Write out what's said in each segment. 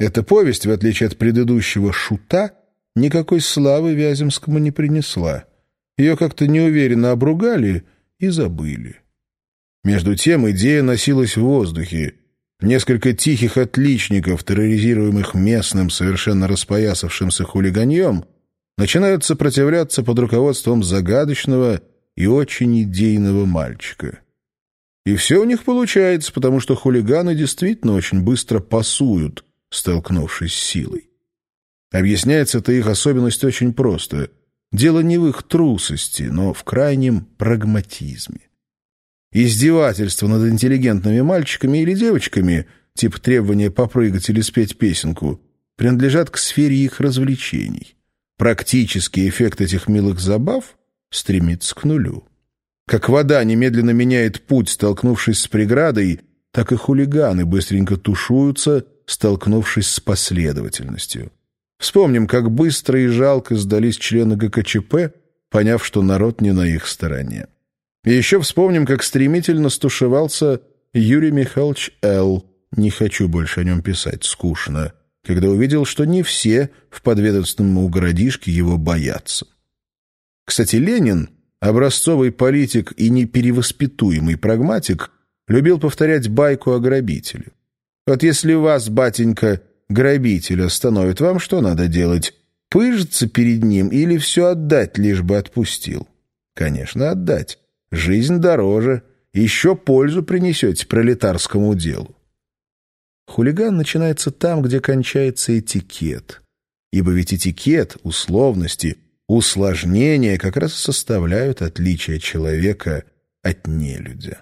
Эта повесть, в отличие от предыдущего «Шута», никакой славы Вяземскому не принесла. Ее как-то неуверенно обругали и забыли. Между тем идея носилась в воздухе. Несколько тихих отличников, терроризируемых местным, совершенно распоясавшимся хулиганьем, начинают сопротивляться под руководством загадочного и очень идейного мальчика. И все у них получается, потому что хулиганы действительно очень быстро пасуют, столкнувшись с силой. Объясняется эта их особенность очень просто. Дело не в их трусости, но в крайнем прагматизме. Издевательство над интеллигентными мальчиками или девочками, типа требования попрыгать или спеть песенку, принадлежат к сфере их развлечений. Практический эффект этих милых забав стремится к нулю. Как вода немедленно меняет путь, столкнувшись с преградой, так и хулиганы быстренько тушуются, столкнувшись с последовательностью. Вспомним, как быстро и жалко сдались члены ГКЧП, поняв, что народ не на их стороне. И еще вспомним, как стремительно стушевался Юрий Михайлович Л. Не хочу больше о нем писать, скучно, когда увидел, что не все в подведомственном городишке его боятся. Кстати, Ленин Образцовый политик и неперевоспитуемый прагматик любил повторять байку о грабителе. Вот если вас, батенька, грабитель остановит, вам что надо делать? Пыжиться перед ним или все отдать, лишь бы отпустил? Конечно, отдать. Жизнь дороже. Еще пользу принесете пролетарскому делу. Хулиган начинается там, где кончается этикет. Ибо ведь этикет, условности — усложнения как раз составляют отличие человека от нелюдя.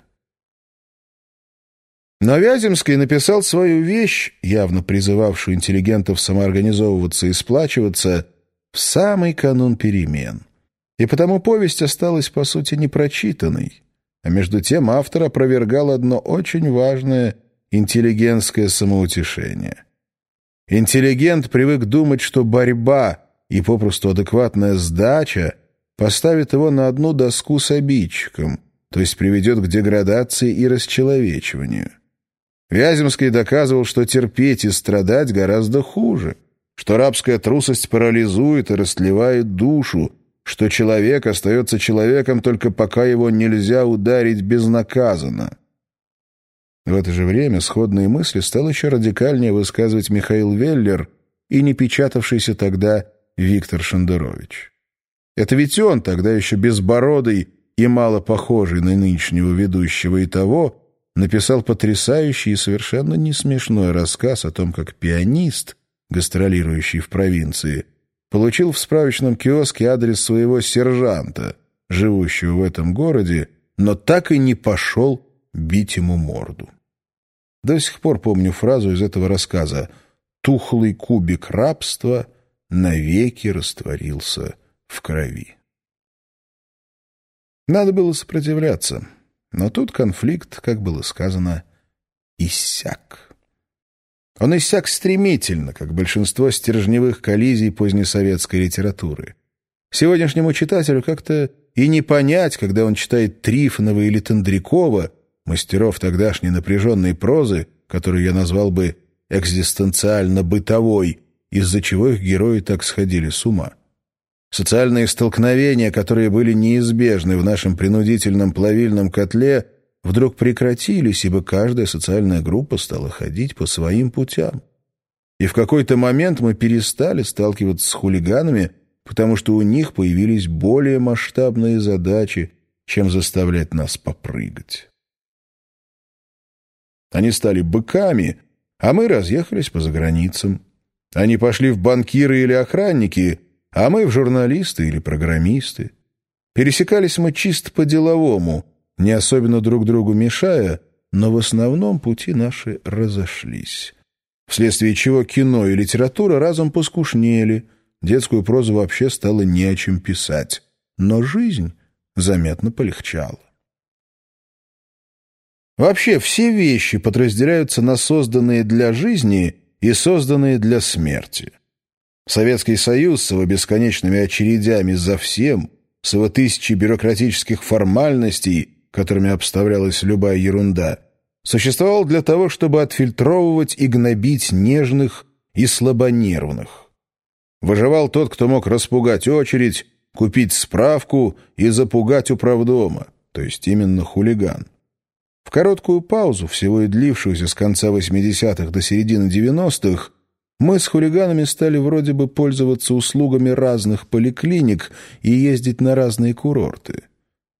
Но Вяземский написал свою вещь, явно призывавшую интеллигентов самоорганизовываться и сплачиваться, в самый канун перемен. И потому повесть осталась, по сути, непрочитанной. А между тем автор опровергал одно очень важное интеллигентское самоутешение. Интеллигент привык думать, что борьба — и попросту адекватная сдача поставит его на одну доску с обидчиком, то есть приведет к деградации и расчеловечиванию. Вяземский доказывал, что терпеть и страдать гораздо хуже, что рабская трусость парализует и растлевает душу, что человек остается человеком только пока его нельзя ударить безнаказанно. В это же время сходные мысли стал еще радикальнее высказывать Михаил Веллер и не печатавшийся тогда Виктор Шендерович. Это ведь он, тогда еще безбородый и мало похожий на нынешнего ведущего и того, написал потрясающий и совершенно не смешной рассказ о том, как пианист, гастролирующий в провинции, получил в справочном киоске адрес своего сержанта, живущего в этом городе, но так и не пошел бить ему морду. До сих пор помню фразу из этого рассказа «тухлый кубик рабства» навеки растворился в крови. Надо было сопротивляться, но тут конфликт, как было сказано, иссяк. Он иссяк стремительно, как большинство стержневых коллизий позднесоветской литературы. Сегодняшнему читателю как-то и не понять, когда он читает Трифонова или Тендрякова, мастеров тогдашней напряженной прозы, которую я назвал бы экзистенциально-бытовой, из-за чего их герои так сходили с ума. Социальные столкновения, которые были неизбежны в нашем принудительном плавильном котле, вдруг прекратились, ибо каждая социальная группа стала ходить по своим путям. И в какой-то момент мы перестали сталкиваться с хулиганами, потому что у них появились более масштабные задачи, чем заставлять нас попрыгать. Они стали быками, а мы разъехались по заграницам. Они пошли в банкиры или охранники, а мы в журналисты или программисты. Пересекались мы чисто по-деловому, не особенно друг другу мешая, но в основном пути наши разошлись. Вследствие чего кино и литература разом поскушнели, детскую прозу вообще стало не о чем писать. Но жизнь заметно полегчала. Вообще все вещи подразделяются на созданные для жизни и созданные для смерти. Советский Союз с его бесконечными очередями за всем, с его тысячей бюрократических формальностей, которыми обставлялась любая ерунда, существовал для того, чтобы отфильтровывать и гнобить нежных и слабонервных. Выживал тот, кто мог распугать очередь, купить справку и запугать управдома, то есть именно хулиган. В короткую паузу, всего и длившуюся с конца 80-х до середины 90-х, мы с хулиганами стали вроде бы пользоваться услугами разных поликлиник и ездить на разные курорты.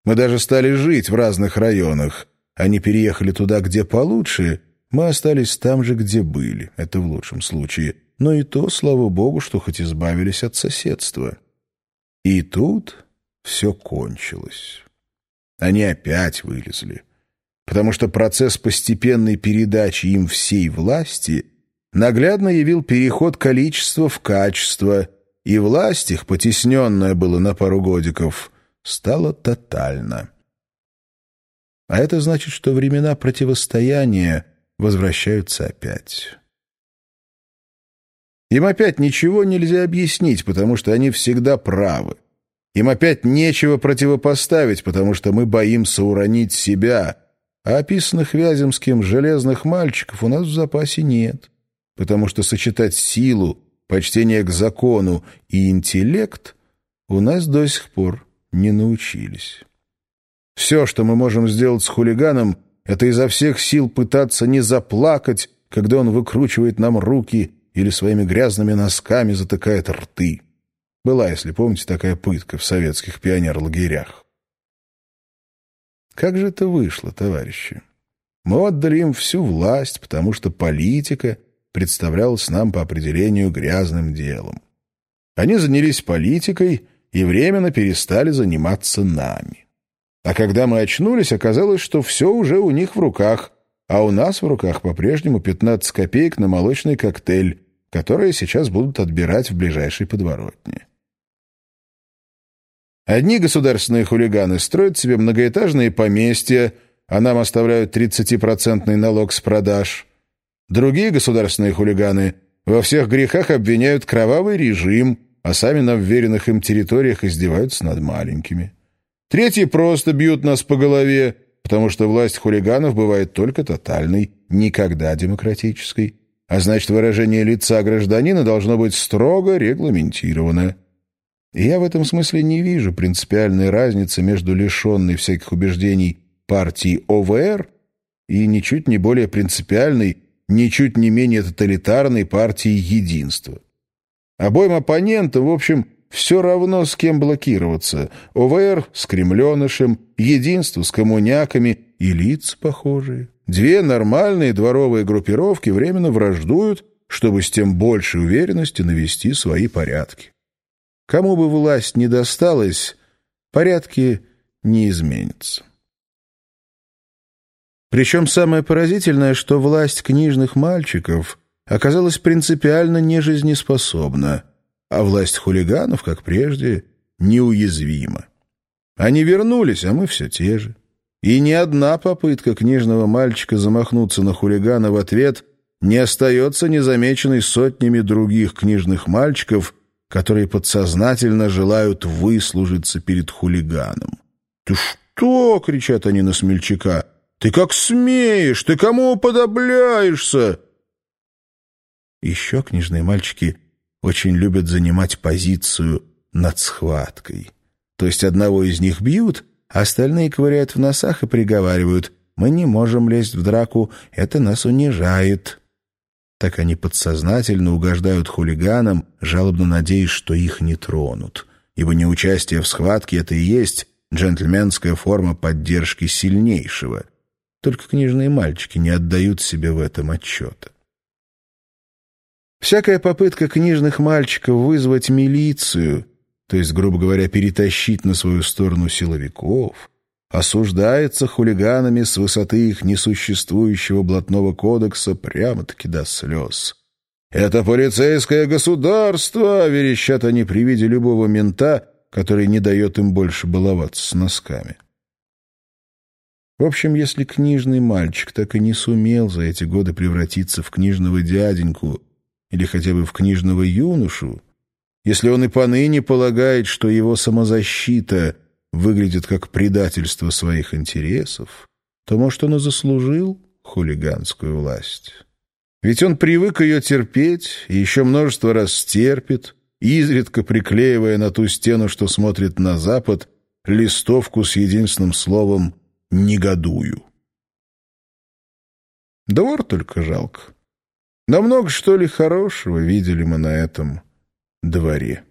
Мы даже стали жить в разных районах. Они переехали туда, где получше, мы остались там же, где были, это в лучшем случае. Но и то, слава богу, что хоть избавились от соседства. И тут все кончилось. Они опять вылезли. Потому что процесс постепенной передачи им всей власти — наглядно явил переход количества в качество, и власть их, потесненная было на пару годиков, стала тотальна. А это значит, что времена противостояния возвращаются опять. Им опять ничего нельзя объяснить, потому что они всегда правы. Им опять нечего противопоставить, потому что мы боимся уронить себя, а описанных Вяземским железных мальчиков у нас в запасе нет потому что сочетать силу, почтение к закону и интеллект у нас до сих пор не научились. Все, что мы можем сделать с хулиганом, это изо всех сил пытаться не заплакать, когда он выкручивает нам руки или своими грязными носками затыкает рты. Была, если помните, такая пытка в советских пионер-лагерях. Как же это вышло, товарищи? Мы отдали им всю власть, потому что политика — представлялось нам по определению грязным делом. Они занялись политикой и временно перестали заниматься нами. А когда мы очнулись, оказалось, что все уже у них в руках, а у нас в руках по-прежнему 15 копеек на молочный коктейль, которые сейчас будут отбирать в ближайшей подворотне. Одни государственные хулиганы строят себе многоэтажные поместья, а нам оставляют 30% налог с продаж. Другие государственные хулиганы во всех грехах обвиняют кровавый режим, а сами на вверенных им территориях издеваются над маленькими. Третьи просто бьют нас по голове, потому что власть хулиганов бывает только тотальной, никогда демократической. А значит, выражение лица гражданина должно быть строго регламентировано. И я в этом смысле не вижу принципиальной разницы между лишенной всяких убеждений партией ОВР и ничуть не более принципиальной ничуть не менее тоталитарной партии «Единство». Обоим оппонентам, в общем, все равно с кем блокироваться. ОВР с кремленышем, «Единство» с коммуняками и лица похожие. Две нормальные дворовые группировки временно враждуют, чтобы с тем большей уверенностью навести свои порядки. Кому бы власть не досталась, порядки не изменятся. Причем самое поразительное, что власть книжных мальчиков оказалась принципиально нежизнеспособна, а власть хулиганов, как прежде, неуязвима. Они вернулись, а мы все те же. И ни одна попытка книжного мальчика замахнуться на хулигана в ответ не остается незамеченной сотнями других книжных мальчиков, которые подсознательно желают выслужиться перед хулиганом. «Ты что?» — кричат они на смельчака — ты как смеешь? Ты кому подобляешься?» Еще книжные мальчики очень любят занимать позицию над схваткой. То есть одного из них бьют, а остальные ковыряют в носах и приговаривают «Мы не можем лезть в драку, это нас унижает». Так они подсознательно угождают хулиганам, жалобно надеясь, что их не тронут. Ибо неучастие в схватке — это и есть джентльменская форма поддержки сильнейшего — только книжные мальчики не отдают себе в этом отчета. Всякая попытка книжных мальчиков вызвать милицию, то есть, грубо говоря, перетащить на свою сторону силовиков, осуждается хулиганами с высоты их несуществующего блатного кодекса прямо-таки до слез. «Это полицейское государство!» — верещат они при виде любого мента, который не дает им больше баловаться с носками. В общем, если книжный мальчик так и не сумел за эти годы превратиться в книжного дяденьку или хотя бы в книжного юношу, если он и поныне полагает, что его самозащита выглядит как предательство своих интересов, то, может, он и заслужил хулиганскую власть». Ведь он привык ее терпеть и еще множество раз стерпит, изредка приклеивая на ту стену, что смотрит на запад, листовку с единственным словом «негодую». Двор только жалко. Да много, что ли, хорошего видели мы на этом дворе.